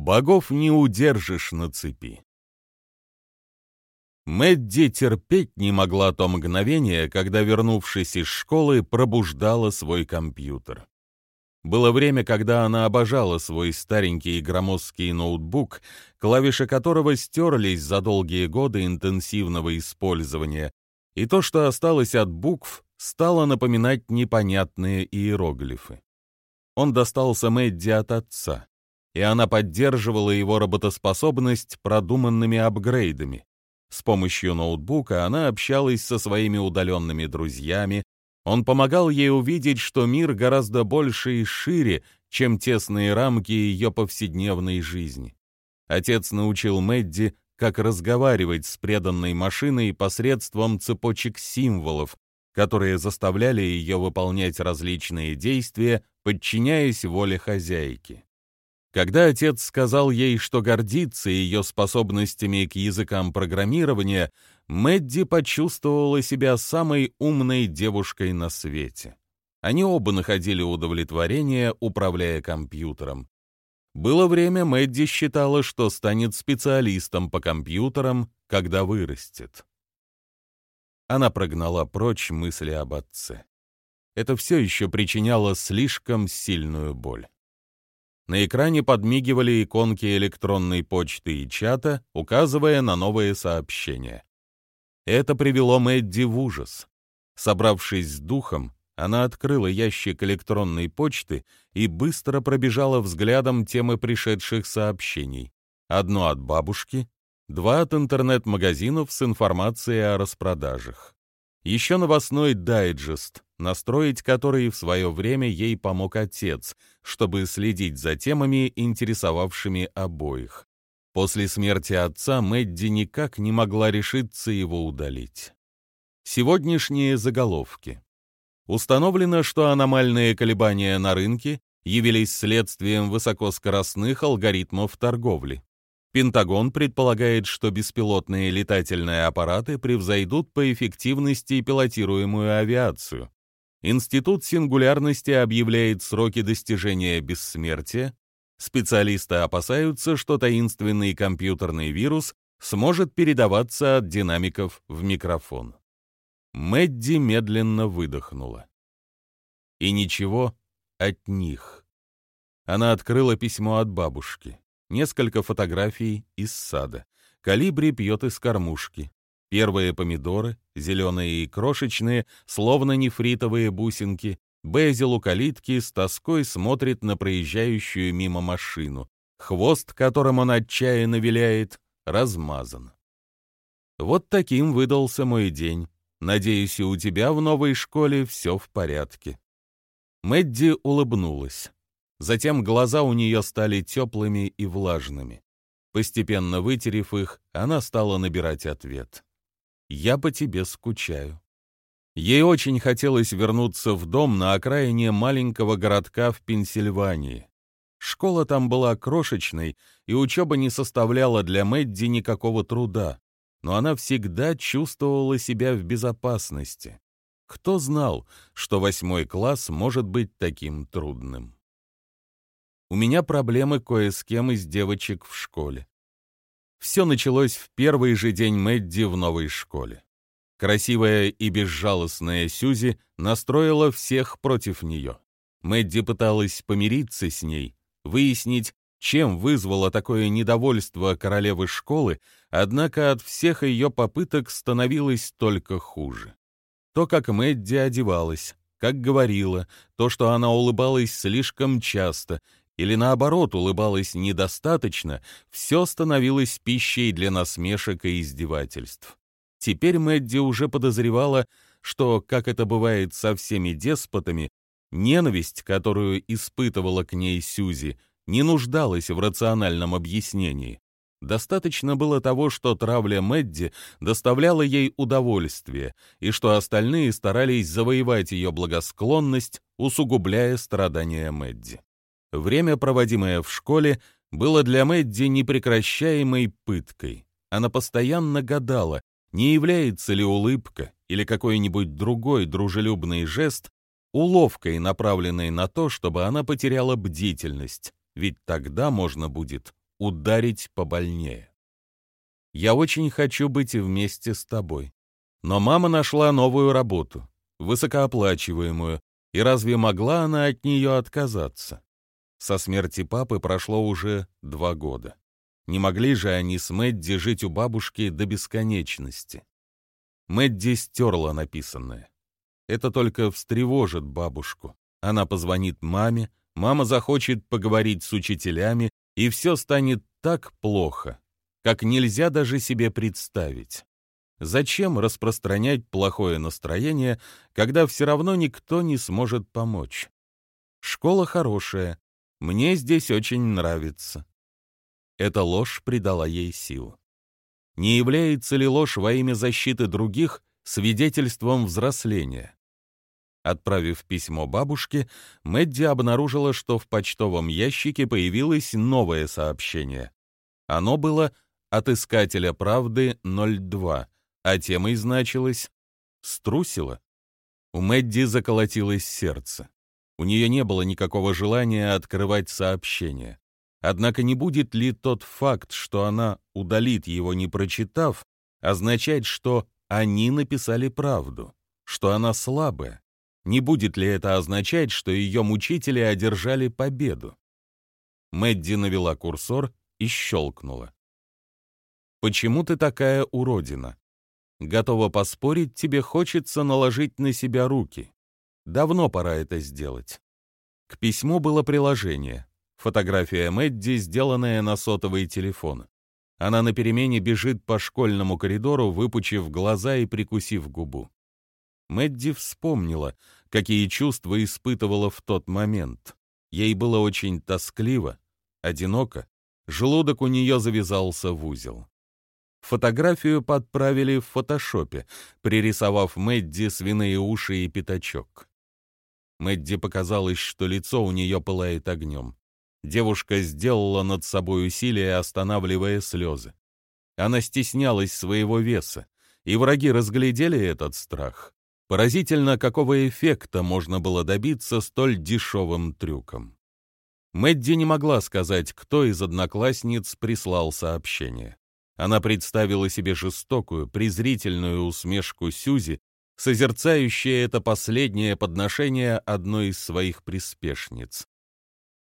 Богов не удержишь на цепи. Мэдди терпеть не могла то мгновение, когда, вернувшись из школы, пробуждала свой компьютер. Было время, когда она обожала свой старенький и громоздкий ноутбук, клавиши которого стерлись за долгие годы интенсивного использования, и то, что осталось от букв, стало напоминать непонятные иероглифы. Он достался Мэдди от отца, и она поддерживала его работоспособность продуманными апгрейдами. С помощью ноутбука она общалась со своими удаленными друзьями, он помогал ей увидеть, что мир гораздо больше и шире, чем тесные рамки ее повседневной жизни. Отец научил Мэдди, как разговаривать с преданной машиной посредством цепочек символов, которые заставляли ее выполнять различные действия, подчиняясь воле хозяйки. Когда отец сказал ей, что гордится ее способностями к языкам программирования, Мэдди почувствовала себя самой умной девушкой на свете. Они оба находили удовлетворение, управляя компьютером. Было время, Мэдди считала, что станет специалистом по компьютерам, когда вырастет. Она прогнала прочь мысли об отце. Это все еще причиняло слишком сильную боль. На экране подмигивали иконки электронной почты и чата, указывая на новые сообщения. Это привело Мэдди в ужас. Собравшись с духом, она открыла ящик электронной почты и быстро пробежала взглядом темы пришедших сообщений. Одно от бабушки, два от интернет-магазинов с информацией о распродажах. Еще новостной дайджест, настроить который в свое время ей помог отец, чтобы следить за темами, интересовавшими обоих. После смерти отца Мэдди никак не могла решиться его удалить. Сегодняшние заголовки. Установлено, что аномальные колебания на рынке явились следствием высокоскоростных алгоритмов торговли. Пентагон предполагает, что беспилотные летательные аппараты превзойдут по эффективности пилотируемую авиацию. Институт сингулярности объявляет сроки достижения бессмертия. Специалисты опасаются, что таинственный компьютерный вирус сможет передаваться от динамиков в микрофон. Мэдди медленно выдохнула. И ничего от них. Она открыла письмо от бабушки несколько фотографий из сада. Калибри пьет из кормушки. Первые помидоры, зеленые и крошечные, словно нефритовые бусинки. Безил у калитки с тоской смотрит на проезжающую мимо машину. Хвост, которым он отчаянно виляет, размазан. Вот таким выдался мой день. Надеюсь, и у тебя в новой школе все в порядке. Мэдди улыбнулась. Затем глаза у нее стали теплыми и влажными. Постепенно вытерев их, она стала набирать ответ. «Я по тебе скучаю». Ей очень хотелось вернуться в дом на окраине маленького городка в Пенсильвании. Школа там была крошечной, и учеба не составляла для Мэдди никакого труда, но она всегда чувствовала себя в безопасности. Кто знал, что восьмой класс может быть таким трудным? У меня проблемы кое с кем из девочек в школе. Все началось в первый же день Мэдди в новой школе. Красивая и безжалостная Сюзи настроила всех против нее. Мэдди пыталась помириться с ней, выяснить, чем вызвало такое недовольство королевы школы, однако от всех ее попыток становилось только хуже. То, как Мэдди одевалась, как говорила, то, что она улыбалась слишком часто или наоборот улыбалась недостаточно, все становилось пищей для насмешек и издевательств. Теперь Мэдди уже подозревала, что, как это бывает со всеми деспотами, ненависть, которую испытывала к ней Сюзи, не нуждалась в рациональном объяснении. Достаточно было того, что травля Мэдди доставляла ей удовольствие, и что остальные старались завоевать ее благосклонность, усугубляя страдания Мэдди. Время, проводимое в школе, было для Мэдди непрекращаемой пыткой. Она постоянно гадала, не является ли улыбка или какой-нибудь другой дружелюбный жест уловкой, направленной на то, чтобы она потеряла бдительность, ведь тогда можно будет ударить побольнее. Я очень хочу быть вместе с тобой. Но мама нашла новую работу, высокооплачиваемую, и разве могла она от нее отказаться? Со смерти папы прошло уже два года. Не могли же они с Мэдди жить у бабушки до бесконечности. Мэдди стерла написанное. Это только встревожит бабушку. Она позвонит маме, мама захочет поговорить с учителями, и все станет так плохо, как нельзя даже себе представить. Зачем распространять плохое настроение, когда все равно никто не сможет помочь? Школа хорошая, мне здесь очень нравится. Эта ложь придала ей силу. Не является ли ложь во имя защиты других свидетельством взросления? Отправив письмо бабушке, Мэдди обнаружила, что в почтовом ящике появилось новое сообщение. Оно было от искателя правды 02, а темой значилось «Струсила». У Мэдди заколотилось сердце. У нее не было никакого желания открывать сообщение. Однако не будет ли тот факт, что она удалит его, не прочитав, означать, что они написали правду, что она слабая? Не будет ли это означать, что ее мучители одержали победу? Мэдди навела курсор и щелкнула. «Почему ты такая уродина? Готова поспорить, тебе хочется наложить на себя руки. Давно пора это сделать». К письму было приложение. Фотография Мэдди, сделанная на сотовый телефон. Она на перемене бежит по школьному коридору, выпучив глаза и прикусив губу. Мэдди вспомнила, какие чувства испытывала в тот момент. Ей было очень тоскливо, одиноко, желудок у нее завязался в узел. Фотографию подправили в фотошопе, пририсовав Мэдди свиные уши и пятачок. Мэдди показалось, что лицо у нее пылает огнем. Девушка сделала над собой усилие, останавливая слезы. Она стеснялась своего веса, и враги разглядели этот страх. Поразительно, какого эффекта можно было добиться столь дешевым трюком. Мэдди не могла сказать, кто из одноклассниц прислал сообщение. Она представила себе жестокую, презрительную усмешку Сюзи, созерцающая это последнее подношение одной из своих приспешниц.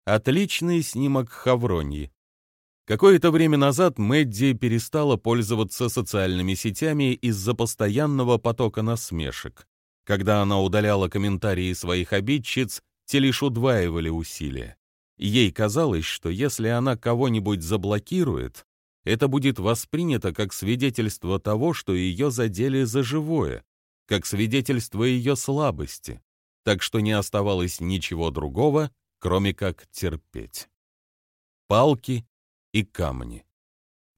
Отличный снимок Хавроньи. Какое-то время назад Мэдди перестала пользоваться социальными сетями из-за постоянного потока насмешек. Когда она удаляла комментарии своих обидчиц, те лишь удваивали усилия. Ей казалось, что если она кого-нибудь заблокирует, это будет воспринято как свидетельство того, что ее задели за живое, как свидетельство ее слабости, так что не оставалось ничего другого, кроме как терпеть. Палки и камни.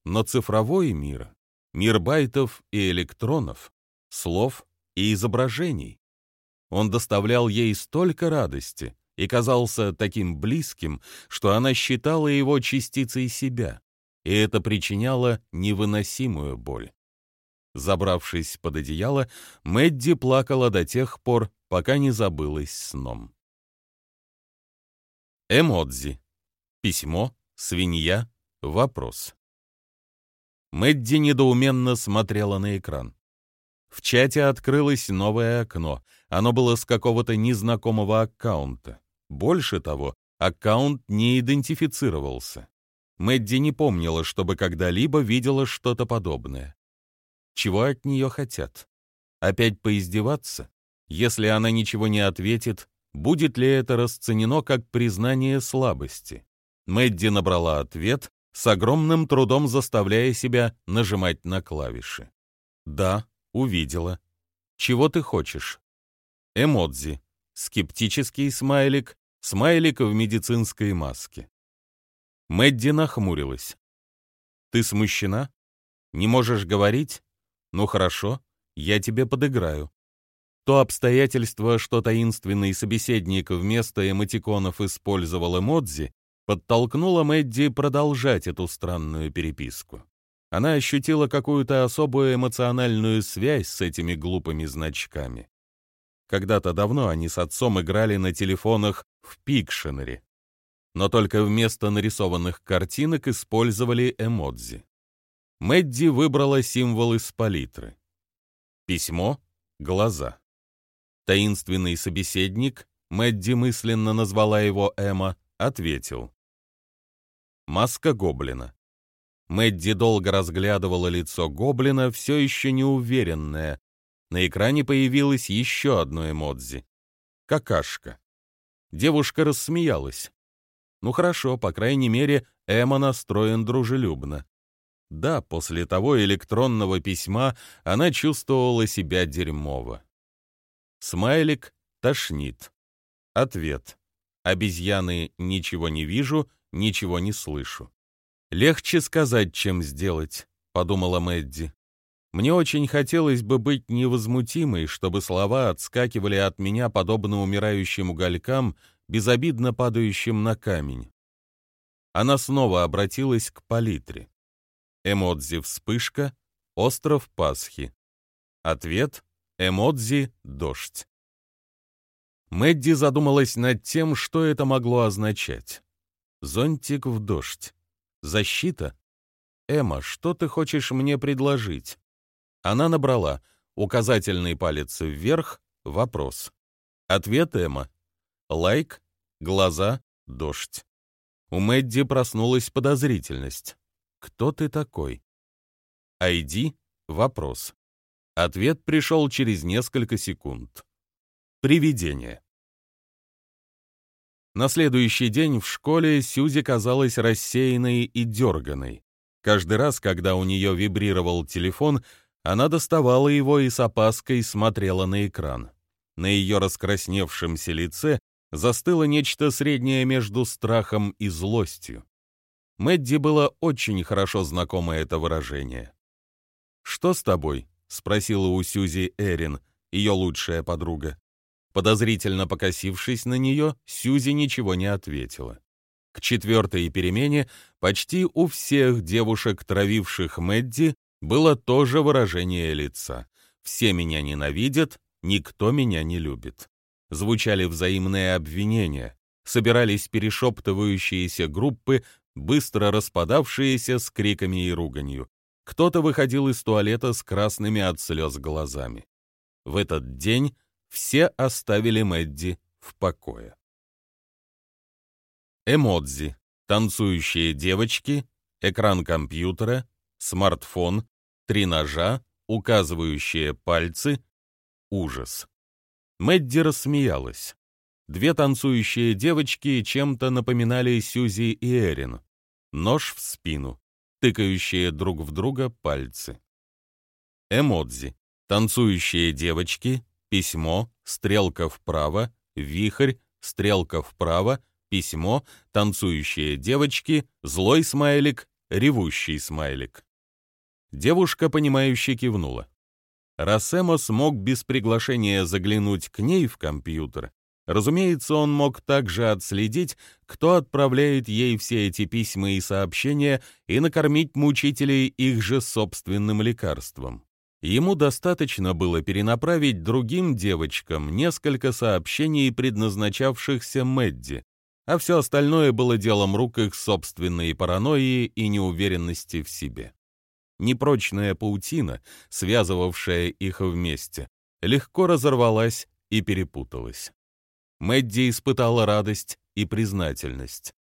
Но цифровой мир, мир байтов и электронов, слов и изображений. Он доставлял ей столько радости и казался таким близким, что она считала его частицей себя, и это причиняло невыносимую боль. Забравшись под одеяло, Мэдди плакала до тех пор, пока не забылась сном. Эмодзи. Письмо, свинья, вопрос. Мэдди недоуменно смотрела на экран. В чате открылось новое окно. Оно было с какого-то незнакомого аккаунта. Больше того, аккаунт не идентифицировался. Мэдди не помнила, чтобы когда-либо видела что-то подобное. Чего от нее хотят? Опять поиздеваться? Если она ничего не ответит, будет ли это расценено как признание слабости? Мэдди набрала ответ, с огромным трудом заставляя себя нажимать на клавиши. «Да», Увидела. Чего ты хочешь? Эмодзи. Скептический смайлик. Смайлик в медицинской маске. Мэдди нахмурилась. Ты смущена? Не можешь говорить? Ну хорошо, я тебе подыграю. То обстоятельство, что таинственный собеседник вместо эмотиконов использовал эмодзи, подтолкнуло Мэдди продолжать эту странную переписку она ощутила какую-то особую эмоциональную связь с этими глупыми значками. Когда-то давно они с отцом играли на телефонах в Пикшенере. но только вместо нарисованных картинок использовали эмодзи. Мэдди выбрала символ из палитры. Письмо — глаза. Таинственный собеседник, Мэдди мысленно назвала его Эмма, ответил. Маска гоблина. Мэдди долго разглядывала лицо гоблина, все еще неуверенная. На экране появилось еще одно эмодзи. Какашка. Девушка рассмеялась. Ну хорошо, по крайней мере, Эмма настроен дружелюбно. Да, после того электронного письма она чувствовала себя дерьмово. Смайлик тошнит. Ответ. Обезьяны «ничего не вижу», «ничего не слышу». «Легче сказать, чем сделать», — подумала Мэдди. Мне очень хотелось бы быть невозмутимой, чтобы слова отскакивали от меня подобно умирающим уголькам, безобидно падающим на камень. Она снова обратилась к палитре. Эмодзи вспышка, остров Пасхи. Ответ эмодзи дождь. Мэдди задумалась над тем, что это могло означать. Зонтик в дождь. Защита? Эмма, что ты хочешь мне предложить? Она набрала указательный палец вверх, вопрос. Ответ Эмма. Лайк, глаза, дождь. У Мэдди проснулась подозрительность. Кто ты такой? ID — вопрос. Ответ пришел через несколько секунд. Привидение. На следующий день в школе Сьюзи казалась рассеянной и дерганой. Каждый раз, когда у нее вибрировал телефон, она доставала его и с опаской смотрела на экран. На ее раскрасневшемся лице застыло нечто среднее между страхом и злостью. Мэдди было очень хорошо знакомо это выражение. «Что с тобой?» — спросила у Сьюзи Эрин, ее лучшая подруга. Подозрительно покосившись на нее, Сьюзи ничего не ответила. К четвертой перемене почти у всех девушек, травивших Мэдди, было то же выражение лица. «Все меня ненавидят, никто меня не любит». Звучали взаимные обвинения, собирались перешептывающиеся группы, быстро распадавшиеся с криками и руганью. Кто-то выходил из туалета с красными от слез глазами. В этот день все оставили Мэдди в покое. Эмодзи, танцующие девочки, экран компьютера, смартфон, три ножа, указывающие пальцы, ужас. Мэдди рассмеялась. Две танцующие девочки чем-то напоминали Сьюзи и Эрин. Нож в спину, тыкающие друг в друга пальцы. Эмодзи. Танцующие девочки, письмо, стрелка вправо, вихрь, стрелка вправо, письмо, танцующие девочки, злой смайлик, ревущий смайлик. Девушка, понимающе кивнула. Раз Эмо смог без приглашения заглянуть к ней в компьютер, разумеется, он мог также отследить, кто отправляет ей все эти письма и сообщения и накормить мучителей их же собственным лекарством. Ему достаточно было перенаправить другим девочкам несколько сообщений, предназначавшихся Мэдди, а все остальное было делом рук их собственной паранойи и неуверенности в себе. Непрочная паутина, связывавшая их вместе, легко разорвалась и перепуталась. Мэдди испытала радость и признательность.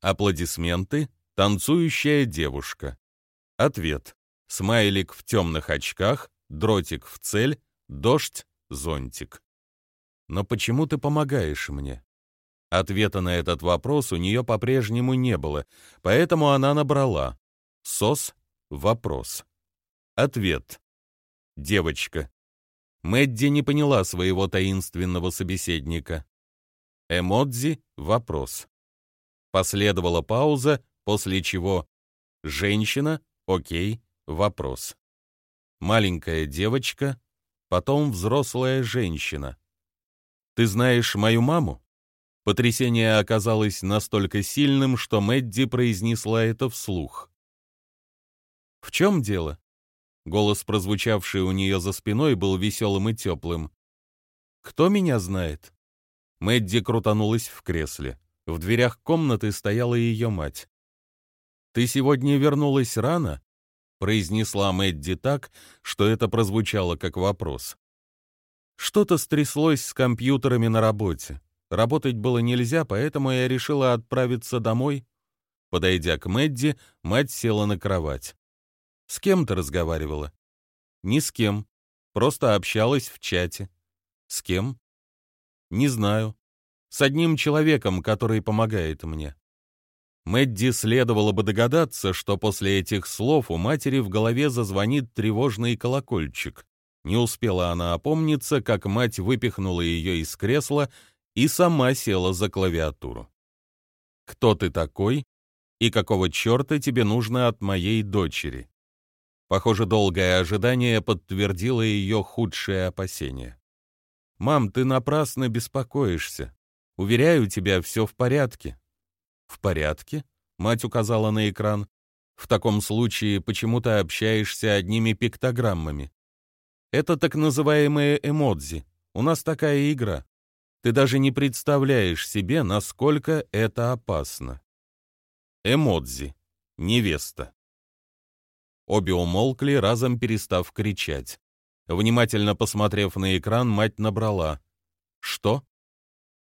Аплодисменты, танцующая девушка. Ответ смайлик в темных очках, дротик в цель, дождь, зонтик. Но почему ты помогаешь мне? Ответа на этот вопрос у нее по-прежнему не было, поэтому она набрала «Сос. Вопрос». Ответ. Девочка. Мэдди не поняла своего таинственного собеседника. Эмодзи — вопрос. Последовала пауза, после чего «Женщина, окей, Вопрос. Маленькая девочка, потом взрослая женщина. «Ты знаешь мою маму?» Потрясение оказалось настолько сильным, что Мэдди произнесла это вслух. «В чем дело?» Голос, прозвучавший у нее за спиной, был веселым и теплым. «Кто меня знает?» Мэдди крутанулась в кресле. В дверях комнаты стояла ее мать. «Ты сегодня вернулась рано?» — произнесла Мэдди так, что это прозвучало как вопрос. Что-то стряслось с компьютерами на работе. Работать было нельзя, поэтому я решила отправиться домой. Подойдя к Мэдди, мать села на кровать. «С кем ты разговаривала?» «Ни с кем. Просто общалась в чате». «С кем?» «Не знаю. С одним человеком, который помогает мне». Мэдди следовало бы догадаться, что после этих слов у матери в голове зазвонит тревожный колокольчик. Не успела она опомниться, как мать выпихнула ее из кресла и сама села за клавиатуру. «Кто ты такой? И какого черта тебе нужно от моей дочери?» Похоже, долгое ожидание подтвердило ее худшее опасение. «Мам, ты напрасно беспокоишься. Уверяю тебя, все в порядке». «В порядке?» — мать указала на экран. «В таком случае почему ты общаешься одними пиктограммами?» «Это так называемые эмодзи. У нас такая игра. Ты даже не представляешь себе, насколько это опасно». Эмодзи. Невеста. Обе умолкли, разом перестав кричать. Внимательно посмотрев на экран, мать набрала. «Что?»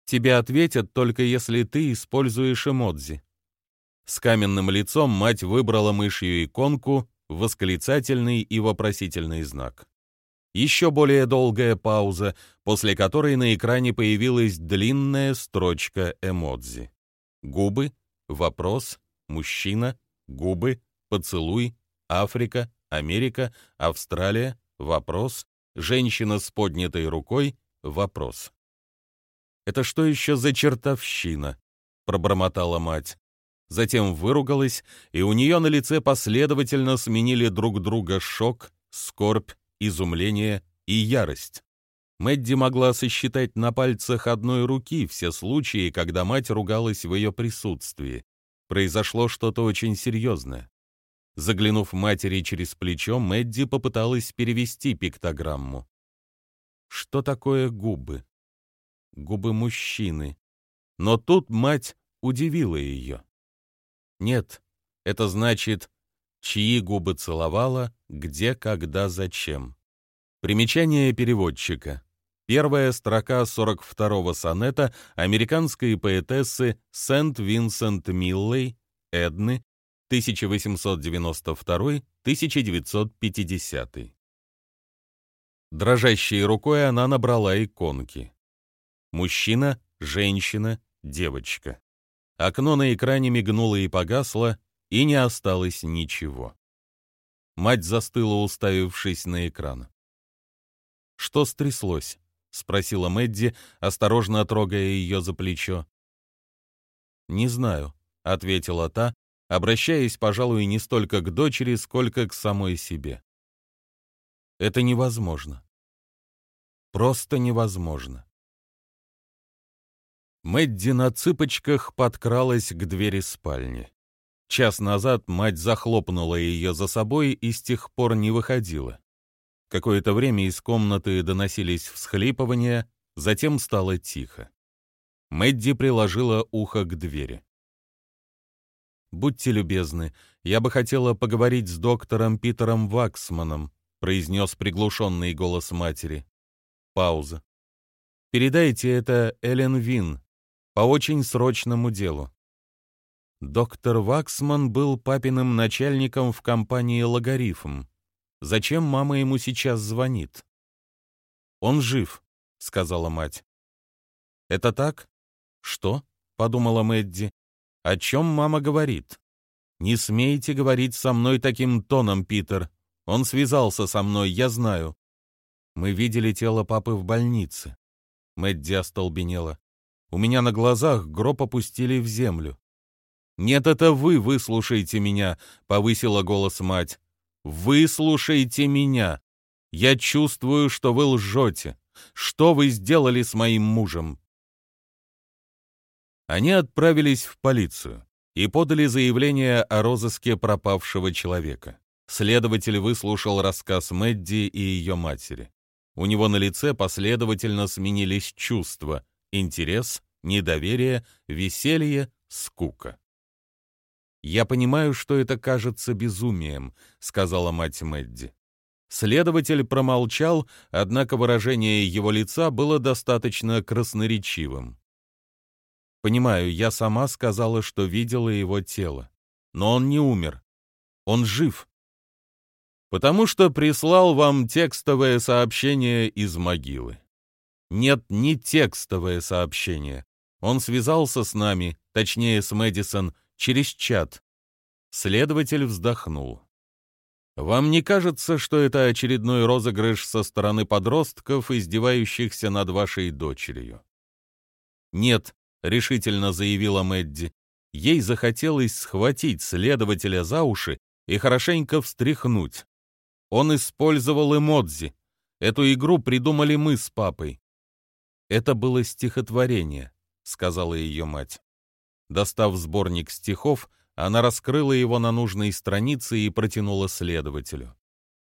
«Тебе ответят, только если ты используешь эмодзи». С каменным лицом мать выбрала мышью иконку, восклицательный и вопросительный знак. Еще более долгая пауза, после которой на экране появилась длинная строчка эмодзи. Губы, вопрос, мужчина, губы, поцелуй, Африка, Америка, Австралия, вопрос, женщина с поднятой рукой, вопрос. «Это что еще за чертовщина?» — пробормотала мать. Затем выругалась, и у нее на лице последовательно сменили друг друга шок, скорбь, изумление и ярость. Мэдди могла сосчитать на пальцах одной руки все случаи, когда мать ругалась в ее присутствии. Произошло что-то очень серьезное. Заглянув матери через плечо, Мэдди попыталась перевести пиктограмму. Что такое губы? Губы мужчины. Но тут мать удивила ее. Нет, это значит, чьи губы целовала, где, когда, зачем. Примечание переводчика. Первая строка 42-го сонета американской поэтессы Сент-Винсент Миллей, Эдны, 1892-1950. Дрожащей рукой она набрала иконки. Мужчина, женщина, девочка. Окно на экране мигнуло и погасло, и не осталось ничего. Мать застыла, уставившись на экран. «Что стряслось?» — спросила Мэдди, осторожно трогая ее за плечо. «Не знаю», — ответила та, обращаясь, пожалуй, не столько к дочери, сколько к самой себе. Это невозможно. Просто невозможно. Мэдди на цыпочках подкралась к двери спальни. Час назад мать захлопнула ее за собой и с тех пор не выходила. Какое-то время из комнаты доносились всхлипывания, затем стало тихо. Мэдди приложила ухо к двери. «Будьте любезны, я бы хотела поговорить с доктором Питером Ваксманом», произнес приглушенный голос матери. Пауза. «Передайте это Эллен Вин по очень срочному делу». Доктор Ваксман был папиным начальником в компании «Логарифм». Зачем мама ему сейчас звонит? «Он жив», — сказала мать. «Это так?» «Что?» — подумала Мэдди. О чем мама говорит? Не смейте говорить со мной таким тоном, Питер. Он связался со мной, я знаю. Мы видели тело папы в больнице. Мэдди остолбенела. У меня на глазах гроб опустили в землю. «Нет, это вы выслушайте меня», — повысила голос мать. «Выслушайте меня. Я чувствую, что вы лжете. Что вы сделали с моим мужем? Они отправились в полицию и подали заявление о розыске пропавшего человека. Следователь выслушал рассказ Мэдди и ее матери. У него на лице последовательно сменились чувства — интерес, недоверие, веселье, скука. «Я понимаю, что это кажется безумием», — сказала мать Мэдди. Следователь промолчал, однако выражение его лица было достаточно красноречивым. «Понимаю, я сама сказала, что видела его тело. Но он не умер. Он жив. Потому что прислал вам текстовое сообщение из могилы. Нет, не текстовое сообщение. Он связался с нами, точнее с Мэдисон, через чат. Следователь вздохнул. Вам не кажется, что это очередной розыгрыш со стороны подростков, издевающихся над вашей дочерью? Нет, решительно заявила Мэдди. Ей захотелось схватить следователя за уши и хорошенько встряхнуть. Он использовал эмодзи. Эту игру придумали мы с папой. Это было стихотворение, сказала ее мать. Достав сборник стихов, она раскрыла его на нужной странице и протянула следователю.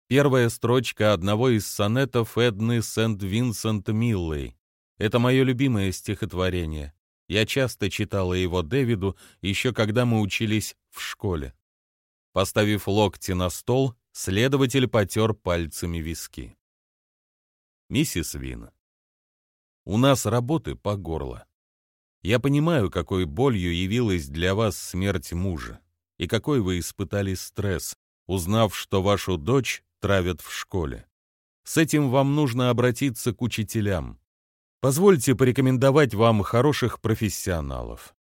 Первая строчка одного из сонетов Эдны Сент-Винсент Миллей. Это мое любимое стихотворение. Я часто читала его Дэвиду, еще когда мы учились в школе. Поставив локти на стол, следователь потер пальцами виски. «Миссис Вин, у нас работы по горло. Я понимаю, какой болью явилась для вас смерть мужа, и какой вы испытали стресс, узнав, что вашу дочь травят в школе. С этим вам нужно обратиться к учителям. Позвольте порекомендовать вам хороших профессионалов.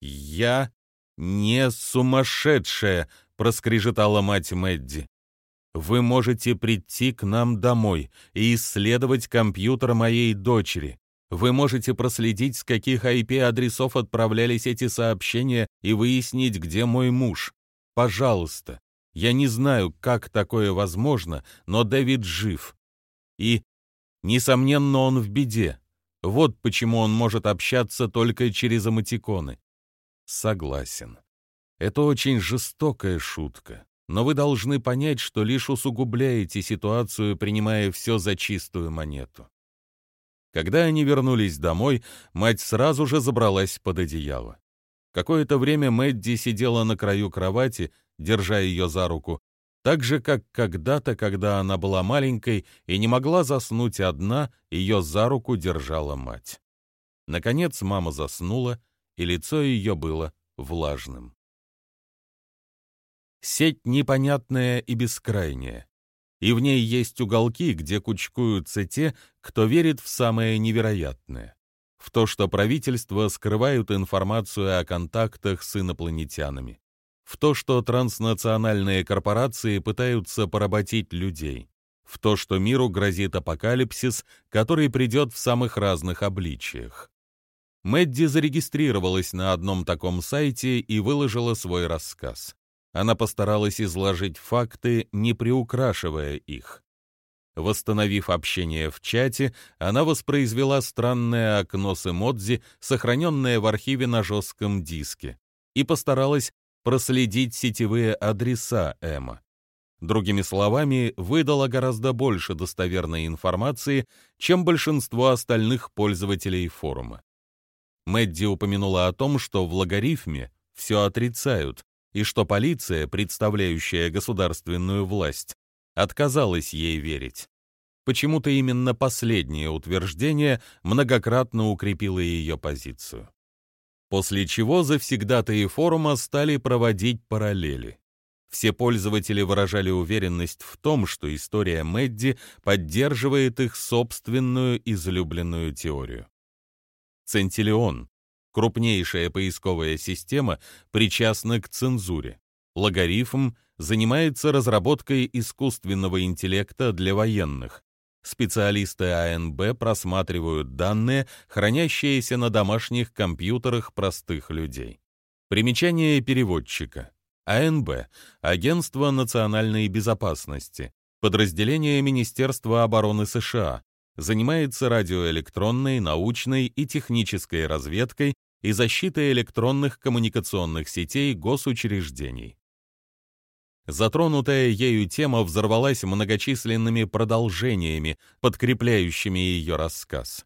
Я не сумасшедшая, проскрежетала мать Мэдди. Вы можете прийти к нам домой и исследовать компьютер моей дочери. Вы можете проследить, с каких IP-адресов отправлялись эти сообщения и выяснить, где мой муж. Пожалуйста. Я не знаю, как такое возможно, но Дэвид жив. И, несомненно, он в беде. Вот почему он может общаться только через эмотиконы. Согласен. Это очень жестокая шутка. Но вы должны понять, что лишь усугубляете ситуацию, принимая все за чистую монету. Когда они вернулись домой, мать сразу же забралась под одеяло. Какое-то время Мэдди сидела на краю кровати, держа ее за руку, так же, как когда-то, когда она была маленькой и не могла заснуть одна, ее за руку держала мать. Наконец мама заснула, и лицо ее было влажным. Сеть непонятная и бескрайняя и в ней есть уголки, где кучкуются те, кто верит в самое невероятное. В то, что правительства скрывают информацию о контактах с инопланетянами. В то, что транснациональные корпорации пытаются поработить людей. В то, что миру грозит апокалипсис, который придет в самых разных обличиях. Мэдди зарегистрировалась на одном таком сайте и выложила свой рассказ. Она постаралась изложить факты, не приукрашивая их. Восстановив общение в чате, она воспроизвела странное окно с эмодзи, сохраненное в архиве на жестком диске, и постаралась проследить сетевые адреса Эма. Другими словами, выдала гораздо больше достоверной информации, чем большинство остальных пользователей форума. Мэдди упомянула о том, что в логарифме все отрицают, и что полиция, представляющая государственную власть, отказалась ей верить. Почему-то именно последнее утверждение многократно укрепило ее позицию. После чего завсегдатаи форума стали проводить параллели. Все пользователи выражали уверенность в том, что история Мэдди поддерживает их собственную излюбленную теорию. Центиллион, Крупнейшая поисковая система причастна к цензуре. Логарифм занимается разработкой искусственного интеллекта для военных. Специалисты АНБ просматривают данные, хранящиеся на домашних компьютерах простых людей. Примечание переводчика. АНБ – Агентство национальной безопасности, подразделение Министерства обороны США, занимается радиоэлектронной, научной и технической разведкой и защиты электронных коммуникационных сетей госучреждений. Затронутая ею тема взорвалась многочисленными продолжениями, подкрепляющими ее рассказ.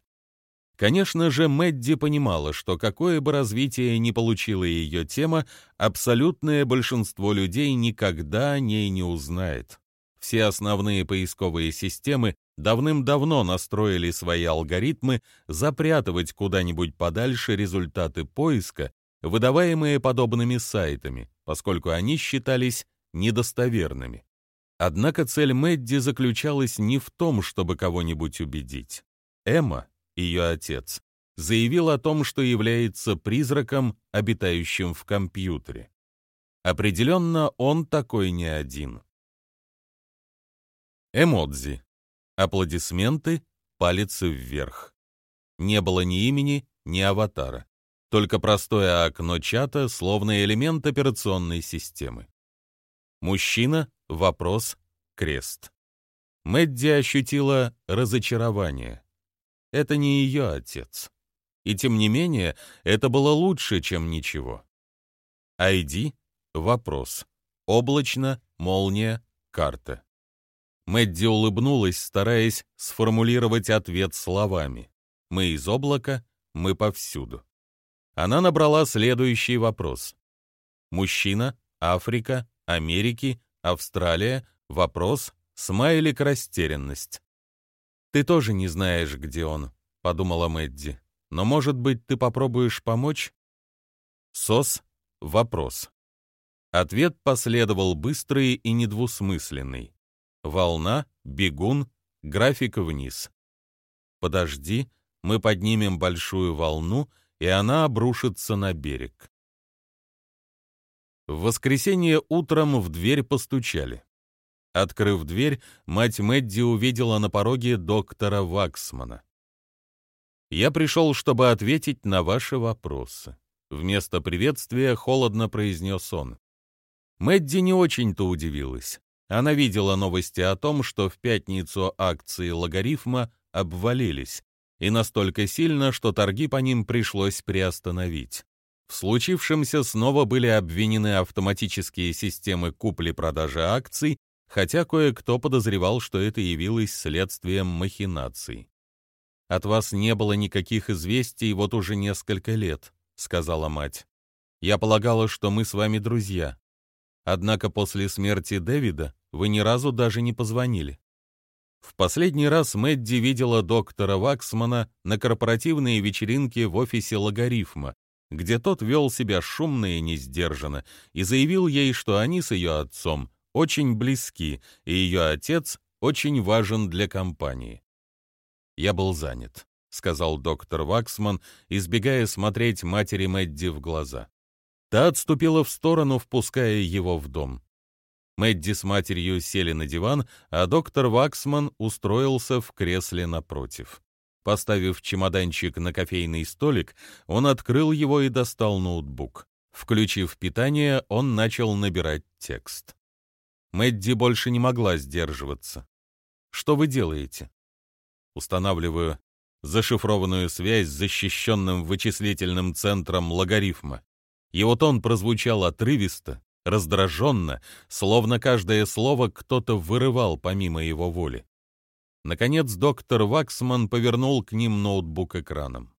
Конечно же, Мэдди понимала, что какое бы развитие ни получила ее тема, абсолютное большинство людей никогда о ней не узнает. Все основные поисковые системы давным-давно настроили свои алгоритмы запрятывать куда-нибудь подальше результаты поиска, выдаваемые подобными сайтами, поскольку они считались недостоверными. Однако цель Мэдди заключалась не в том, чтобы кого-нибудь убедить. Эмма, ее отец, заявил о том, что является призраком, обитающим в компьютере. Определенно, он такой не один. Эмодзи. Аплодисменты, палец вверх. Не было ни имени, ни аватара. Только простое окно чата, словно элемент операционной системы. Мужчина, вопрос, крест. Мэдди ощутила разочарование. Это не ее отец. И тем не менее, это было лучше, чем ничего. ID — вопрос. Облачно, молния, карта. Мэдди улыбнулась, стараясь сформулировать ответ словами. «Мы из облака, мы повсюду». Она набрала следующий вопрос. Мужчина, Африка, Америки, Австралия, вопрос, смайлик растерянность. «Ты тоже не знаешь, где он», — подумала Мэдди. «Но, может быть, ты попробуешь помочь?» СОС — вопрос. Ответ последовал быстрый и недвусмысленный. Волна, бегун, график вниз. Подожди, мы поднимем большую волну, и она обрушится на берег. В воскресенье утром в дверь постучали. Открыв дверь, мать Мэдди увидела на пороге доктора Ваксмана. «Я пришел, чтобы ответить на ваши вопросы», — вместо приветствия холодно произнес он. Мэдди не очень-то удивилась. Она видела новости о том, что в пятницу акции логарифма обвалились, и настолько сильно, что торги по ним пришлось приостановить. В случившемся снова были обвинены автоматические системы купли-продажи акций, хотя кое-кто подозревал, что это явилось следствием махинаций. «От вас не было никаких известий вот уже несколько лет», — сказала мать. «Я полагала, что мы с вами друзья. Однако после смерти Дэвида вы ни разу даже не позвонили. В последний раз Мэдди видела доктора Ваксмана на корпоративной вечеринке в офисе «Логарифма», где тот вел себя шумно и несдержанно, и заявил ей, что они с ее отцом очень близки, и ее отец очень важен для компании. «Я был занят», — сказал доктор Ваксман, избегая смотреть матери Мэдди в глаза. Та отступила в сторону, впуская его в дом. Мэдди с матерью сели на диван, а доктор Ваксман устроился в кресле напротив. Поставив чемоданчик на кофейный столик, он открыл его и достал ноутбук. Включив питание, он начал набирать текст. Мэдди больше не могла сдерживаться. «Что вы делаете?» Устанавливаю зашифрованную связь с защищенным вычислительным центром логарифма. Его тон прозвучал отрывисто, раздраженно, словно каждое слово кто-то вырывал помимо его воли. Наконец доктор Ваксман повернул к ним ноутбук экраном.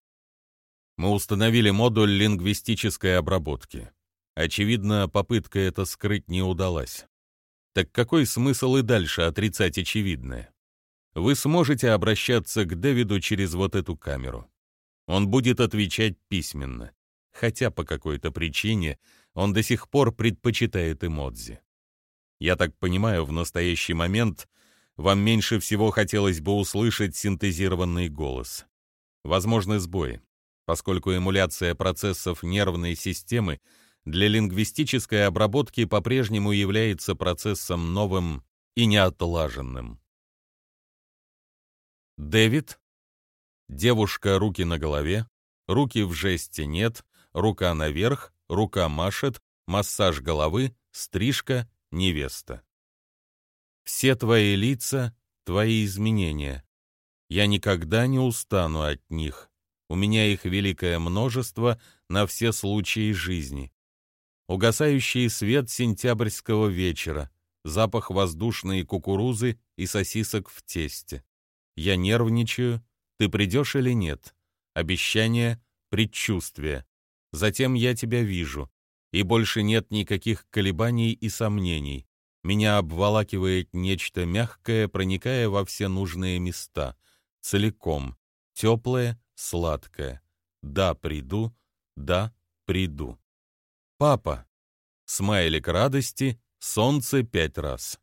Мы установили модуль лингвистической обработки. Очевидно, попытка это скрыть не удалась. Так какой смысл и дальше отрицать очевидное? Вы сможете обращаться к Дэвиду через вот эту камеру. Он будет отвечать письменно хотя по какой-то причине он до сих пор предпочитает эмодзи. Я так понимаю, в настоящий момент вам меньше всего хотелось бы услышать синтезированный голос. Возможны сбои, поскольку эмуляция процессов нервной системы для лингвистической обработки по-прежнему является процессом новым и неотлаженным. Дэвид, девушка руки на голове, руки в жесте нет, рука наверх, рука машет, массаж головы, стрижка, невеста. Все твои лица — твои изменения. Я никогда не устану от них. У меня их великое множество на все случаи жизни. Угасающий свет сентябрьского вечера, запах воздушной кукурузы и сосисок в тесте. Я нервничаю, ты придешь или нет? обещание, предчувствие. Затем я тебя вижу, и больше нет никаких колебаний и сомнений. Меня обволакивает нечто мягкое, проникая во все нужные места, целиком, теплое, сладкое. Да, приду, да, приду. Папа. Смайлик радости, солнце пять раз.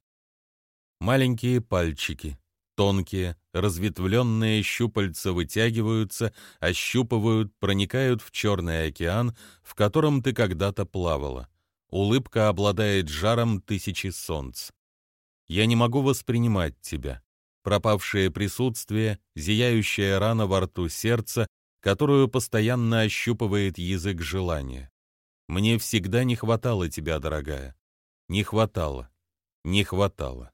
Маленькие пальчики, тонкие, разветвленные щупальца вытягиваются, ощупывают, проникают в черный океан, в котором ты когда-то плавала. Улыбка обладает жаром тысячи солнц. Я не могу воспринимать тебя. Пропавшее присутствие, зияющая рана во рту сердца, которую постоянно ощупывает язык желания. Мне всегда не хватало тебя, дорогая. Не хватало. Не хватало.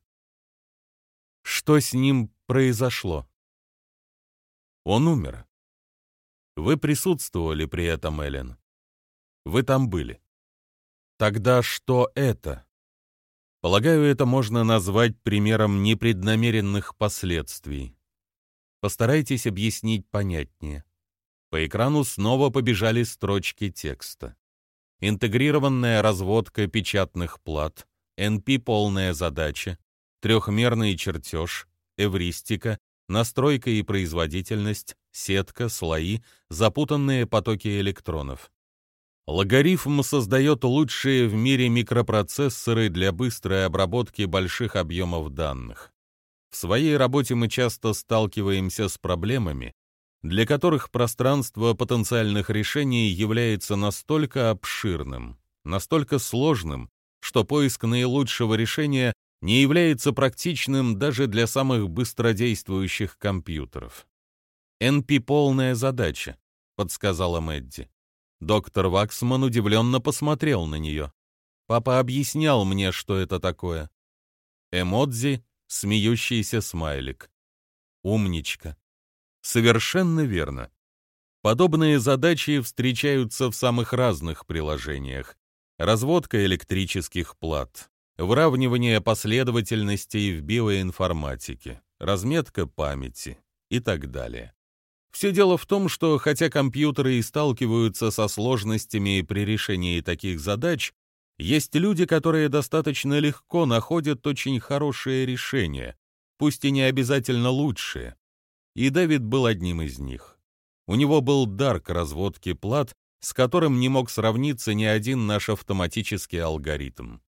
Что с ним произошло? Он умер. Вы присутствовали при этом, Эллен. Вы там были. Тогда что это? Полагаю, это можно назвать примером непреднамеренных последствий. Постарайтесь объяснить понятнее. По экрану снова побежали строчки текста. Интегрированная разводка печатных плат, NP полная задача, трехмерный чертеж, эвристика, настройка и производительность, сетка, слои, запутанные потоки электронов. Логарифм создает лучшие в мире микропроцессоры для быстрой обработки больших объемов данных. В своей работе мы часто сталкиваемся с проблемами, для которых пространство потенциальных решений является настолько обширным, настолько сложным, что поиск наилучшего решения не является практичным даже для самых быстродействующих компьютеров. NP полная задача, подсказала Мэдди. Доктор Ваксман удивленно посмотрел на нее. Папа объяснял мне, что это такое. Эмодзи, смеющийся смайлик. Умничка. Совершенно верно. Подобные задачи встречаются в самых разных приложениях. Разводка электрических плат, выравнивание последовательностей в биоинформатике, разметка памяти и так далее. Все дело в том, что хотя компьютеры и сталкиваются со сложностями при решении таких задач, есть люди, которые достаточно легко находят очень хорошие решения, пусть и не обязательно лучшие. И Дэвид был одним из них. У него был дар к разводке плат, с которым не мог сравниться ни один наш автоматический алгоритм.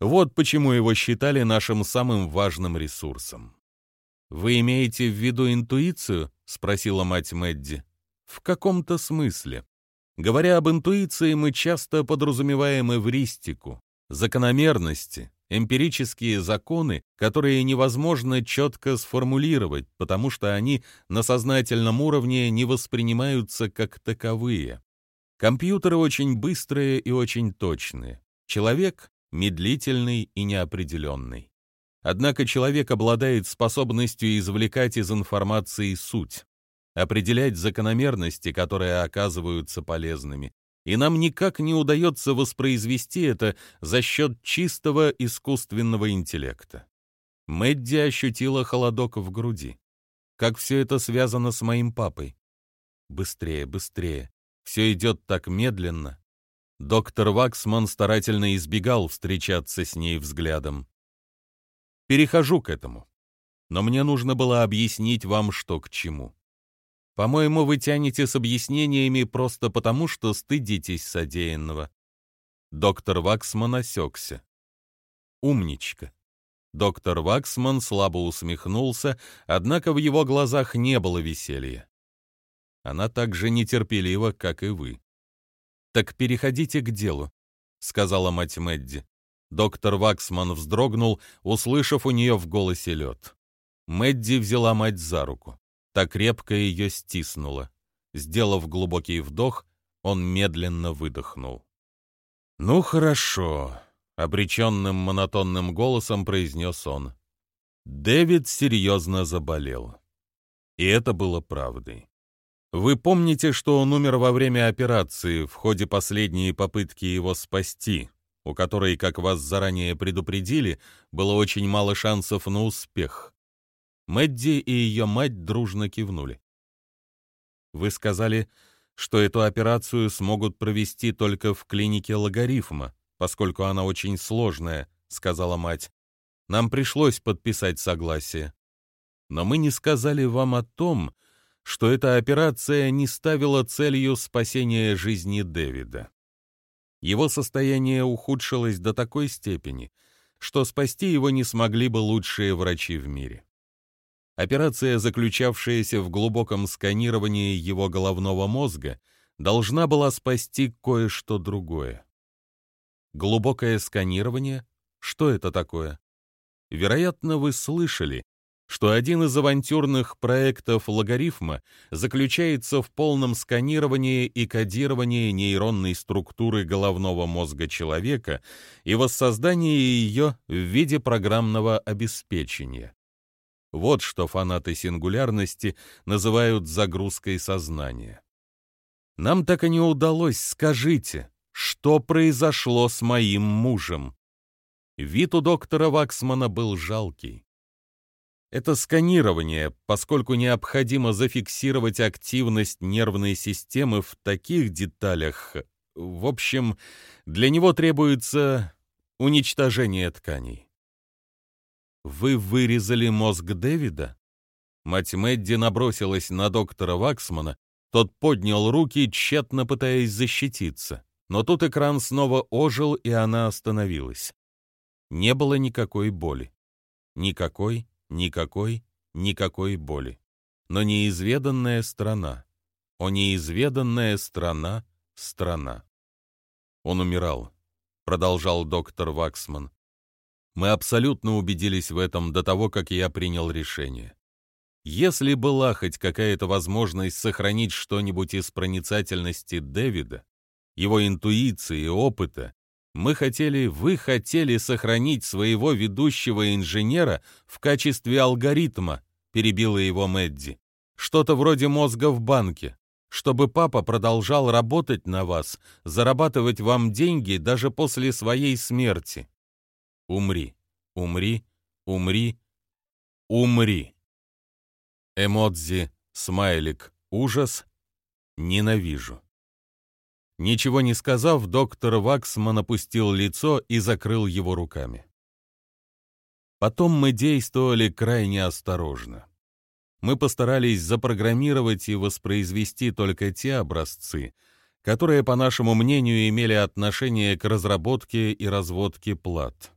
Вот почему его считали нашим самым важным ресурсом. «Вы имеете в виду интуицию?» — спросила мать Мэдди. «В каком-то смысле. Говоря об интуиции, мы часто подразумеваем эвристику, закономерности, эмпирические законы, которые невозможно четко сформулировать, потому что они на сознательном уровне не воспринимаются как таковые. Компьютеры очень быстрые и очень точные. Человек — медлительный и неопределенный. Однако человек обладает способностью извлекать из информации суть, определять закономерности, которые оказываются полезными, и нам никак не удается воспроизвести это за счет чистого искусственного интеллекта. Мэдди ощутила холодок в груди. Как все это связано с моим папой? Быстрее, быстрее. Все идет так медленно. Доктор Ваксман старательно избегал встречаться с ней взглядом. Перехожу к этому. Но мне нужно было объяснить вам, что к чему. По-моему, вы тянете с объяснениями просто потому, что стыдитесь содеянного. Доктор Ваксман осекся. Умничка. Доктор Ваксман слабо усмехнулся, однако в его глазах не было веселья. Она так же нетерпелива, как и вы. «Так переходите к делу», — сказала мать Мэдди. Доктор Ваксман вздрогнул, услышав у нее в голосе лед. Мэдди взяла мать за руку. Так крепко ее стиснула. Сделав глубокий вдох, он медленно выдохнул. «Ну хорошо», — обреченным монотонным голосом произнес он. Дэвид серьезно заболел. И это было правдой. Вы помните, что он умер во время операции в ходе последней попытки его спасти, у которой, как вас заранее предупредили, было очень мало шансов на успех. Мэдди и ее мать дружно кивнули. Вы сказали, что эту операцию смогут провести только в клинике логарифма, поскольку она очень сложная, сказала мать. Нам пришлось подписать согласие. Но мы не сказали вам о том, что эта операция не ставила целью спасения жизни Дэвида. Его состояние ухудшилось до такой степени, что спасти его не смогли бы лучшие врачи в мире. Операция, заключавшаяся в глубоком сканировании его головного мозга, должна была спасти кое-что другое. Глубокое сканирование? Что это такое? Вероятно, вы слышали, что один из авантюрных проектов логарифма заключается в полном сканировании и кодировании нейронной структуры головного мозга человека и воссоздании ее в виде программного обеспечения. Вот что фанаты сингулярности называют загрузкой сознания. Нам так и не удалось, скажите, что произошло с моим мужем? Вид у доктора Ваксмана был жалкий. Это сканирование, поскольку необходимо зафиксировать активность нервной системы в таких деталях. В общем, для него требуется уничтожение тканей. Вы вырезали мозг Дэвида? Мать Мэдди набросилась на доктора Ваксмана, тот поднял руки, тщетно пытаясь защититься. Но тут экран снова ожил, и она остановилась. Не было никакой боли. Никакой Никакой, никакой боли. Но неизведанная страна. О, неизведанная страна, страна. Он умирал, продолжал доктор Ваксман. Мы абсолютно убедились в этом до того, как я принял решение. Если была хоть какая-то возможность сохранить что-нибудь из проницательности Дэвида, его интуиции и опыта, мы хотели, вы хотели сохранить своего ведущего инженера в качестве алгоритма, перебила его Мэдди. Что-то вроде мозга в банке, чтобы папа продолжал работать на вас, зарабатывать вам деньги даже после своей смерти. Умри, умри, умри, умри. Эмодзи, смайлик, ужас, ненавижу. Ничего не сказав, доктор Ваксман опустил лицо и закрыл его руками. Потом мы действовали крайне осторожно. Мы постарались запрограммировать и воспроизвести только те образцы, которые, по нашему мнению, имели отношение к разработке и разводке плат.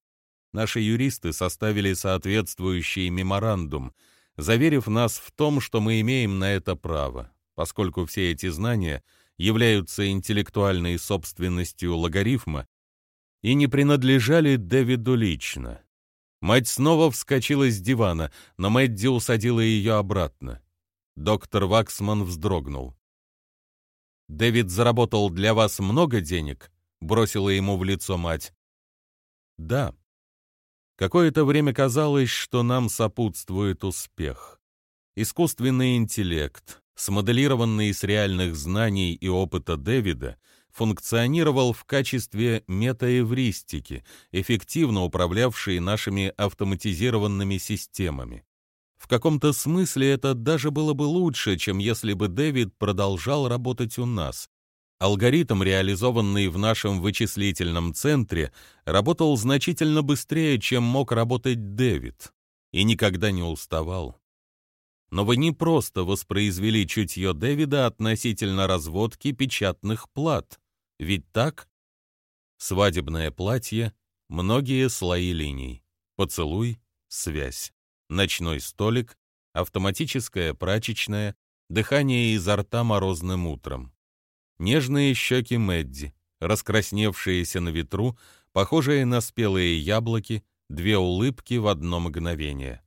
Наши юристы составили соответствующий меморандум, заверив нас в том, что мы имеем на это право, поскольку все эти знания — являются интеллектуальной собственностью логарифма и не принадлежали Дэвиду лично. Мать снова вскочила с дивана, но Мэдди усадила ее обратно. Доктор Ваксман вздрогнул. «Дэвид заработал для вас много денег?» — бросила ему в лицо мать. «Да». Какое-то время казалось, что нам сопутствует успех. Искусственный интеллект, смоделированный из реальных знаний и опыта Дэвида, функционировал в качестве метаэвристики, эффективно управлявшей нашими автоматизированными системами. В каком-то смысле это даже было бы лучше, чем если бы Дэвид продолжал работать у нас. Алгоритм, реализованный в нашем вычислительном центре, работал значительно быстрее, чем мог работать Дэвид, и никогда не уставал но вы не просто воспроизвели чутье Дэвида относительно разводки печатных плат. Ведь так? Свадебное платье, многие слои линий, поцелуй, связь, ночной столик, автоматическая прачечная, дыхание изо рта морозным утром. Нежные щеки Мэдди, раскрасневшиеся на ветру, похожие на спелые яблоки, две улыбки в одно мгновение.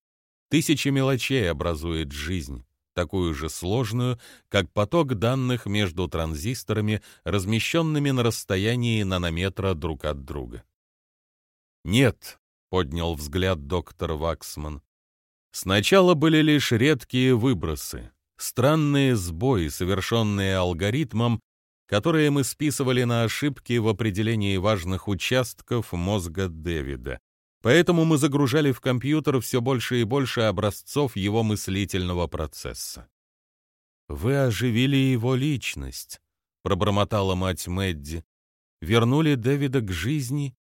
Тысячи мелочей образует жизнь, такую же сложную, как поток данных между транзисторами, размещенными на расстоянии нанометра друг от друга. «Нет», — поднял взгляд доктор Ваксман, — «сначала были лишь редкие выбросы, странные сбои, совершенные алгоритмом, которые мы списывали на ошибки в определении важных участков мозга Дэвида. Поэтому мы загружали в компьютер все больше и больше образцов его мыслительного процесса. «Вы оживили его личность», — пробормотала мать Мэдди. «Вернули Дэвида к жизни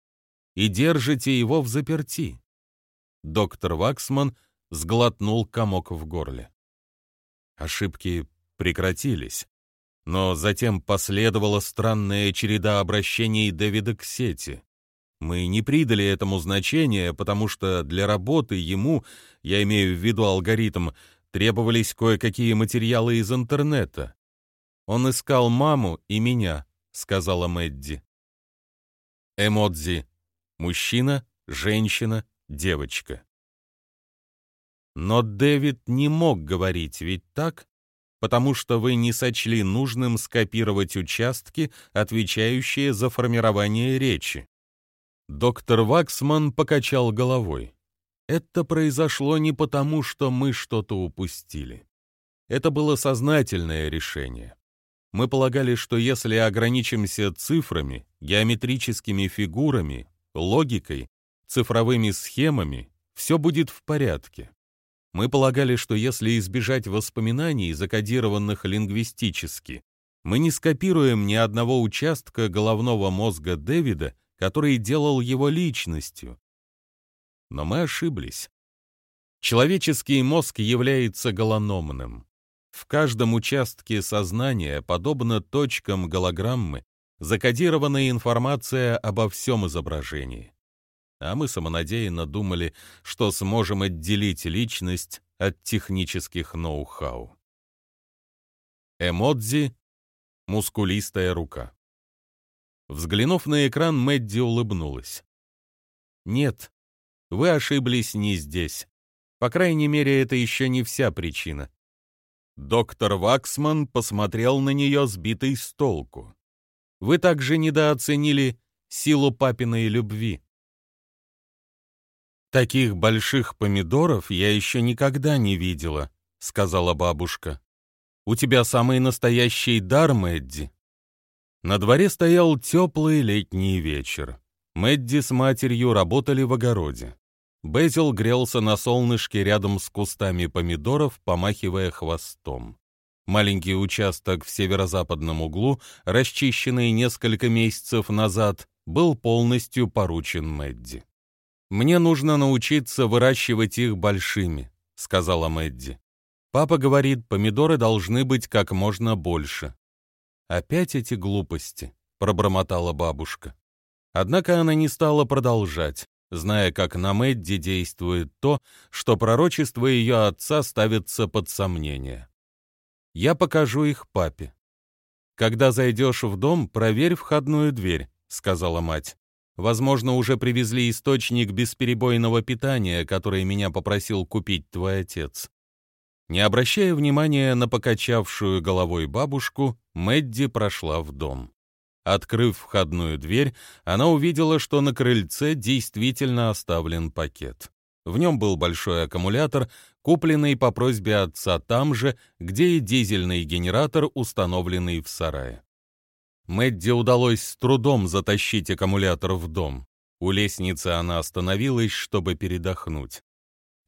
и держите его в заперти». Доктор Ваксман сглотнул комок в горле. Ошибки прекратились, но затем последовала странная череда обращений Дэвида к сети. Мы не придали этому значения, потому что для работы ему, я имею в виду алгоритм, требовались кое-какие материалы из интернета. Он искал маму и меня, сказала Мэдди. Эмодзи. Мужчина, женщина, девочка. Но Дэвид не мог говорить, ведь так? Потому что вы не сочли нужным скопировать участки, отвечающие за формирование речи. Доктор Ваксман покачал головой. Это произошло не потому, что мы что-то упустили. Это было сознательное решение. Мы полагали, что если ограничимся цифрами, геометрическими фигурами, логикой, цифровыми схемами, все будет в порядке. Мы полагали, что если избежать воспоминаний, закодированных лингвистически, мы не скопируем ни одного участка головного мозга Дэвида, который делал его личностью. Но мы ошиблись. Человеческий мозг является голономным. В каждом участке сознания, подобно точкам голограммы, закодированная информация обо всем изображении а мы самонадеянно думали, что сможем отделить личность от технических ноу-хау. Эмодзи — мускулистая рука. Взглянув на экран, Мэдди улыбнулась. «Нет, вы ошиблись не здесь. По крайней мере, это еще не вся причина». Доктор Ваксман посмотрел на нее, сбитый с толку. «Вы также недооценили силу папиной любви. «Таких больших помидоров я еще никогда не видела», — сказала бабушка. «У тебя самый настоящий дар, Мэдди». На дворе стоял теплый летний вечер. Мэдди с матерью работали в огороде. Безил грелся на солнышке рядом с кустами помидоров, помахивая хвостом. Маленький участок в северо-западном углу, расчищенный несколько месяцев назад, был полностью поручен Мэдди. «Мне нужно научиться выращивать их большими», — сказала Мэдди. «Папа говорит, помидоры должны быть как можно больше». «Опять эти глупости», — пробормотала бабушка. Однако она не стала продолжать, зная, как на Мэдди действует то, что пророчество ее отца ставится под сомнение. «Я покажу их папе». «Когда зайдешь в дом, проверь входную дверь», — сказала мать. Возможно, уже привезли источник бесперебойного питания, который меня попросил купить твой отец. Не обращая внимания на покачавшую головой бабушку, Мэдди прошла в дом. Открыв входную дверь, она увидела, что на крыльце действительно оставлен пакет. В нем был большой аккумулятор, купленный по просьбе отца там же, где и дизельный генератор, установленный в сарае. Мэдди удалось с трудом затащить аккумулятор в дом. У лестницы она остановилась, чтобы передохнуть.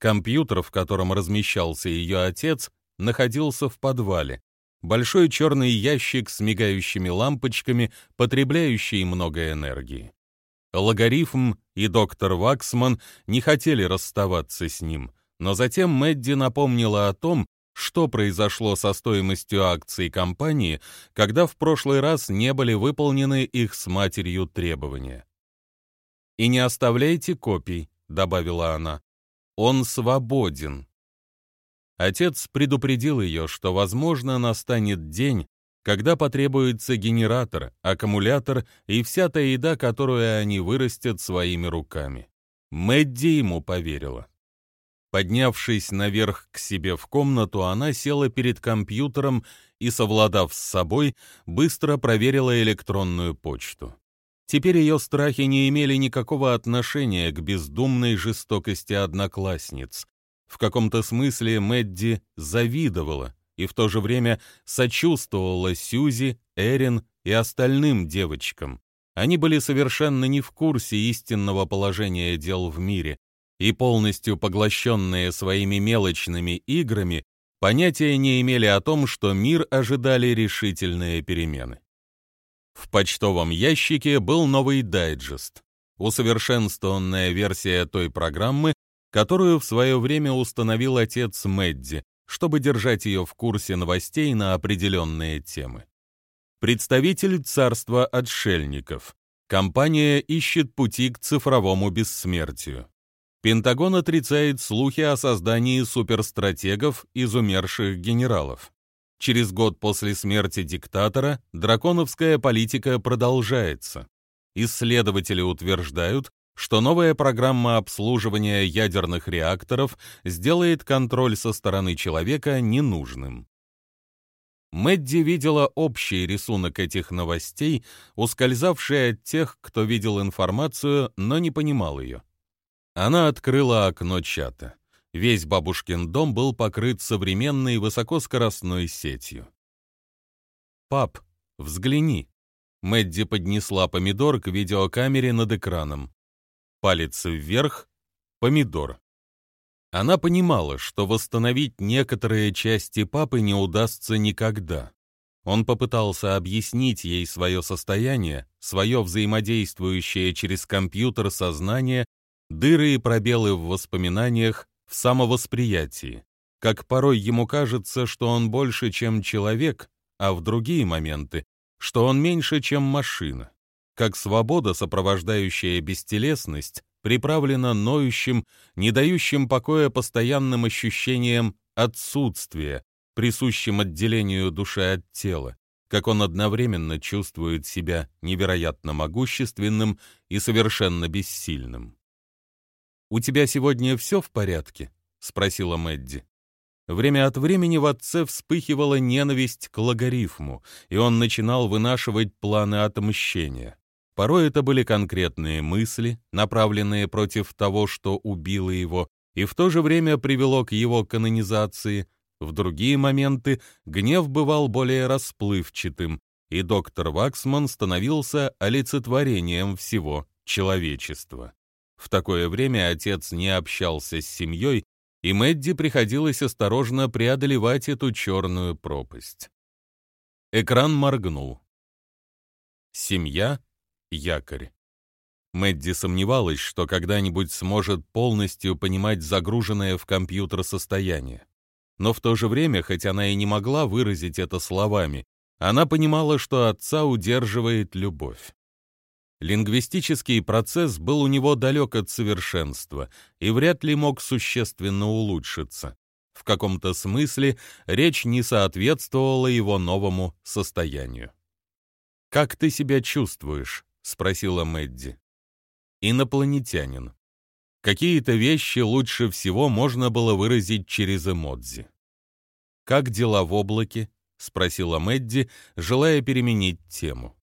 Компьютер, в котором размещался ее отец, находился в подвале. Большой черный ящик с мигающими лампочками, потребляющий много энергии. Логарифм и доктор Ваксман не хотели расставаться с ним, но затем Мэдди напомнила о том, что произошло со стоимостью акций компании, когда в прошлый раз не были выполнены их с матерью требования. «И не оставляйте копий», — добавила она. «Он свободен». Отец предупредил ее, что, возможно, настанет день, когда потребуется генератор, аккумулятор и вся та еда, которую они вырастят своими руками. Мэдди ему поверила. Поднявшись наверх к себе в комнату, она села перед компьютером и, совладав с собой, быстро проверила электронную почту. Теперь ее страхи не имели никакого отношения к бездумной жестокости одноклассниц. В каком-то смысле Мэдди завидовала и в то же время сочувствовала Сьюзи, Эрин и остальным девочкам. Они были совершенно не в курсе истинного положения дел в мире, и полностью поглощенные своими мелочными играми, понятия не имели о том, что мир ожидали решительные перемены. В почтовом ящике был новый дайджест, усовершенствованная версия той программы, которую в свое время установил отец Мэдди, чтобы держать ее в курсе новостей на определенные темы. Представитель царства отшельников. Компания ищет пути к цифровому бессмертию. Пентагон отрицает слухи о создании суперстратегов из умерших генералов. Через год после смерти диктатора драконовская политика продолжается. Исследователи утверждают, что новая программа обслуживания ядерных реакторов сделает контроль со стороны человека ненужным. Мэдди видела общий рисунок этих новостей, ускользавший от тех, кто видел информацию, но не понимал ее. Она открыла окно чата. Весь бабушкин дом был покрыт современной высокоскоростной сетью. «Пап, взгляни!» Мэдди поднесла помидор к видеокамере над экраном. Палец вверх — помидор. Она понимала, что восстановить некоторые части папы не удастся никогда. Он попытался объяснить ей свое состояние, свое взаимодействующее через компьютер сознание, дыры и пробелы в воспоминаниях, в самовосприятии. Как порой ему кажется, что он больше, чем человек, а в другие моменты, что он меньше, чем машина. Как свобода, сопровождающая бестелесность, приправлена ноющим, не дающим покоя постоянным ощущением отсутствия, присущим отделению души от тела, как он одновременно чувствует себя невероятно могущественным и совершенно бессильным. «У тебя сегодня все в порядке?» — спросила Мэдди. Время от времени в отце вспыхивала ненависть к логарифму, и он начинал вынашивать планы отмщения. Порой это были конкретные мысли, направленные против того, что убило его, и в то же время привело к его канонизации. В другие моменты гнев бывал более расплывчатым, и доктор Ваксман становился олицетворением всего человечества. В такое время отец не общался с семьей, и Мэдди приходилось осторожно преодолевать эту черную пропасть. Экран моргнул. Семья якорь. Мэдди сомневалась, что когда-нибудь сможет полностью понимать загруженное в компьютер состояние. Но в то же время, хоть она и не могла выразить это словами, она понимала, что отца удерживает любовь. Лингвистический процесс был у него далек от совершенства и вряд ли мог существенно улучшиться. В каком-то смысле речь не соответствовала его новому состоянию. «Как ты себя чувствуешь?» — спросила Мэдди. «Инопланетянин. Какие-то вещи лучше всего можно было выразить через эмодзи». «Как дела в облаке?» — спросила Мэдди, желая переменить тему.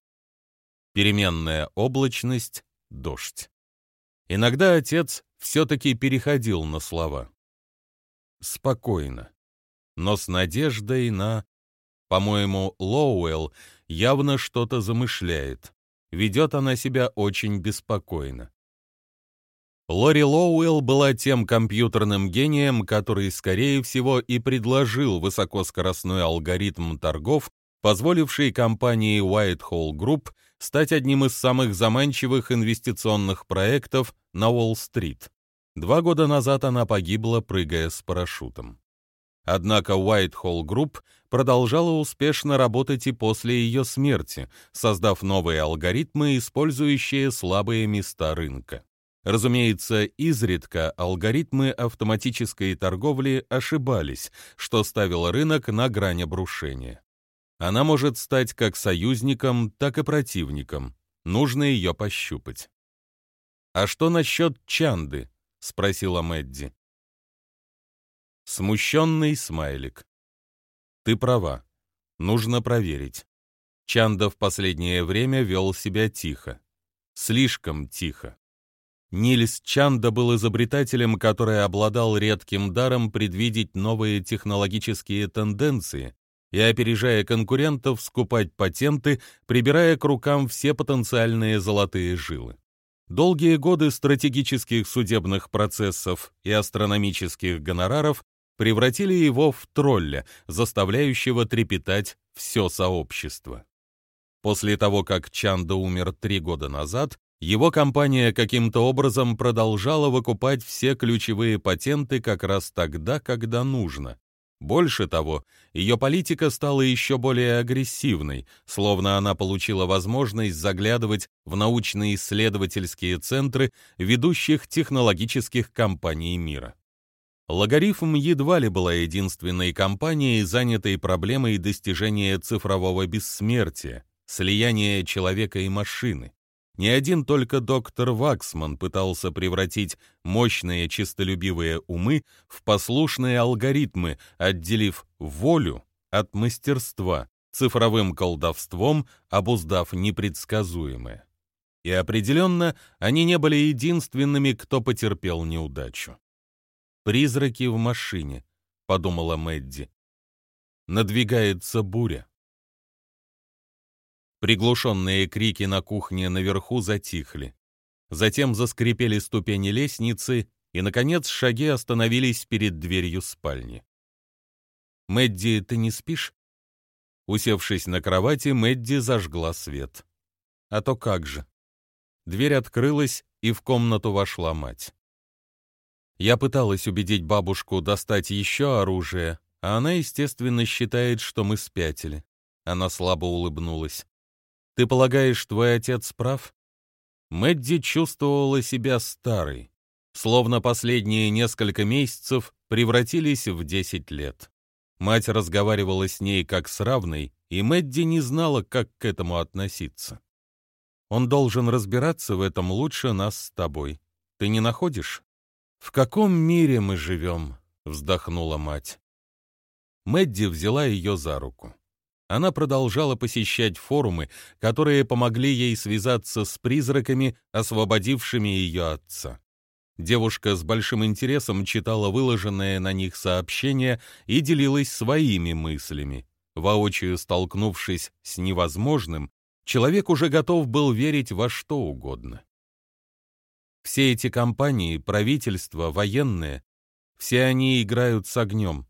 Переменная облачность, дождь. Иногда отец все-таки переходил на слова. Спокойно, но с надеждой на... По-моему, Лоуэлл явно что-то замышляет ведет она себя очень беспокойно. Лори Лоуэлл была тем компьютерным гением, который, скорее всего, и предложил высокоскоростной алгоритм торгов, позволивший компании Whitehall Group стать одним из самых заманчивых инвестиционных проектов на Уолл-стрит. Два года назад она погибла, прыгая с парашютом. Однако Whitehall Group продолжала успешно работать и после ее смерти, создав новые алгоритмы, использующие слабые места рынка. Разумеется, изредка алгоритмы автоматической торговли ошибались, что ставило рынок на грань обрушения. Она может стать как союзником, так и противником. Нужно ее пощупать. «А что насчет Чанды?» — спросила Мэдди. Смущенный смайлик. Ты права. Нужно проверить. Чанда в последнее время вел себя тихо. Слишком тихо. Нильс Чанда был изобретателем, который обладал редким даром предвидеть новые технологические тенденции и, опережая конкурентов, скупать патенты, прибирая к рукам все потенциальные золотые жилы. Долгие годы стратегических судебных процессов и астрономических гонораров превратили его в тролля, заставляющего трепетать все сообщество. После того, как Чанда умер три года назад, его компания каким-то образом продолжала выкупать все ключевые патенты как раз тогда, когда нужно. Больше того, ее политика стала еще более агрессивной, словно она получила возможность заглядывать в научно-исследовательские центры ведущих технологических компаний мира. Логарифм едва ли была единственной компанией, занятой проблемой достижения цифрового бессмертия, слияния человека и машины. Не один только доктор Ваксман пытался превратить мощные чистолюбивые умы в послушные алгоритмы, отделив волю от мастерства, цифровым колдовством обуздав непредсказуемое. И определенно они не были единственными, кто потерпел неудачу. «Призраки в машине», — подумала Мэдди. «Надвигается буря». Приглушенные крики на кухне наверху затихли. Затем заскрипели ступени лестницы, и, наконец, шаги остановились перед дверью спальни. «Мэдди, ты не спишь?» Усевшись на кровати, Мэдди зажгла свет. А то как же. Дверь открылась, и в комнату вошла мать. Я пыталась убедить бабушку достать еще оружие, а она, естественно, считает, что мы спятили. Она слабо улыбнулась. Ты полагаешь, твой отец прав? Мэдди чувствовала себя старой, словно последние несколько месяцев превратились в 10 лет. Мать разговаривала с ней как с равной, и Мэдди не знала, как к этому относиться. Он должен разбираться в этом лучше нас с тобой. Ты не находишь? В каком мире мы живем? Вздохнула мать. Мэдди взяла ее за руку она продолжала посещать форумы, которые помогли ей связаться с призраками, освободившими ее отца. Девушка с большим интересом читала выложенные на них сообщения и делилась своими мыслями. Воочию столкнувшись с невозможным, человек уже готов был верить во что угодно. Все эти компании, правительства, военные, все они играют с огнем.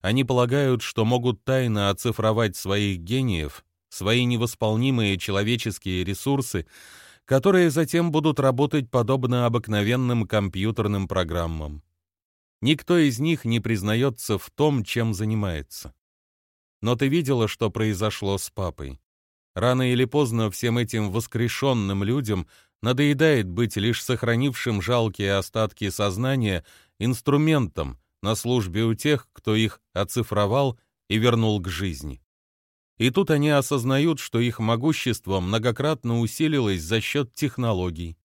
Они полагают, что могут тайно оцифровать своих гениев, свои невосполнимые человеческие ресурсы, которые затем будут работать подобно обыкновенным компьютерным программам. Никто из них не признается в том, чем занимается. Но ты видела, что произошло с папой. Рано или поздно всем этим воскрешенным людям надоедает быть лишь сохранившим жалкие остатки сознания инструментом, на службе у тех, кто их оцифровал и вернул к жизни. И тут они осознают, что их могущество многократно усилилось за счет технологий.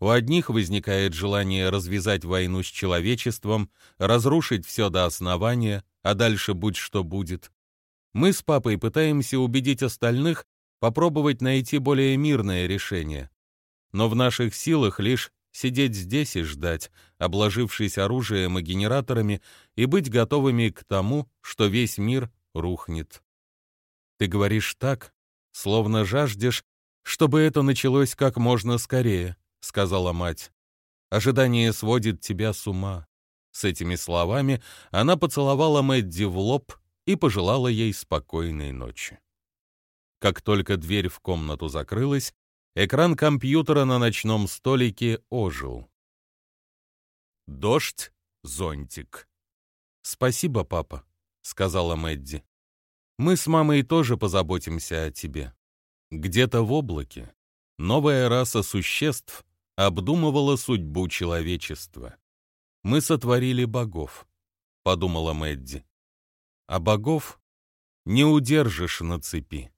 У одних возникает желание развязать войну с человечеством, разрушить все до основания, а дальше будь что будет. Мы с папой пытаемся убедить остальных попробовать найти более мирное решение. Но в наших силах лишь сидеть здесь и ждать, обложившись оружием и генераторами, и быть готовыми к тому, что весь мир рухнет. Ты говоришь так, словно жаждешь, чтобы это началось как можно скорее, сказала мать. Ожидание сводит тебя с ума. С этими словами она поцеловала Мэдди в лоб и пожелала ей спокойной ночи. Как только дверь в комнату закрылась, Экран компьютера на ночном столике ожил. Дождь, зонтик. «Спасибо, папа», — сказала Мэдди. «Мы с мамой тоже позаботимся о тебе». Где-то в облаке новая раса существ обдумывала судьбу человечества. «Мы сотворили богов», — подумала Мэдди. «А богов не удержишь на цепи».